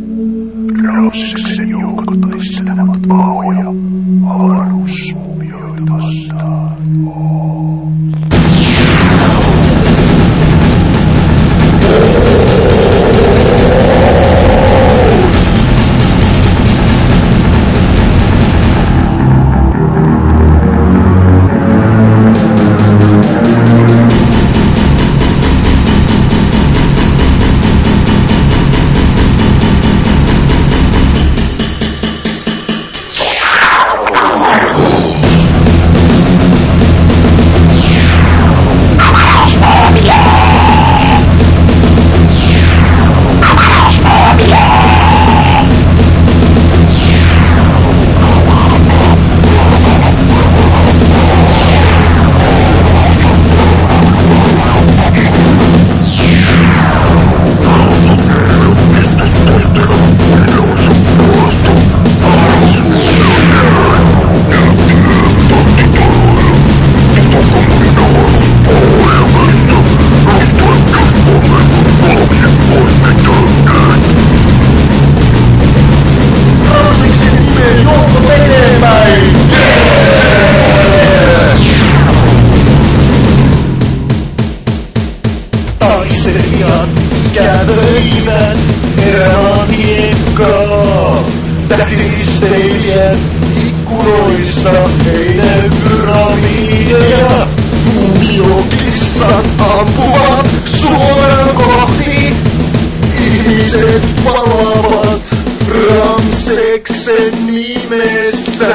Oh, yeah. Oh, yeah. Oh, yeah. Oh, yeah. Oh, yeah. Oh, Taistelijat kävelivät erämaatiekkaa. Tähdistelijät ikkunoissa ei näy pyramideja. Mumiokissat ampuvat suoraan kohti. Ihmiset palavat Ramseksen nimessä.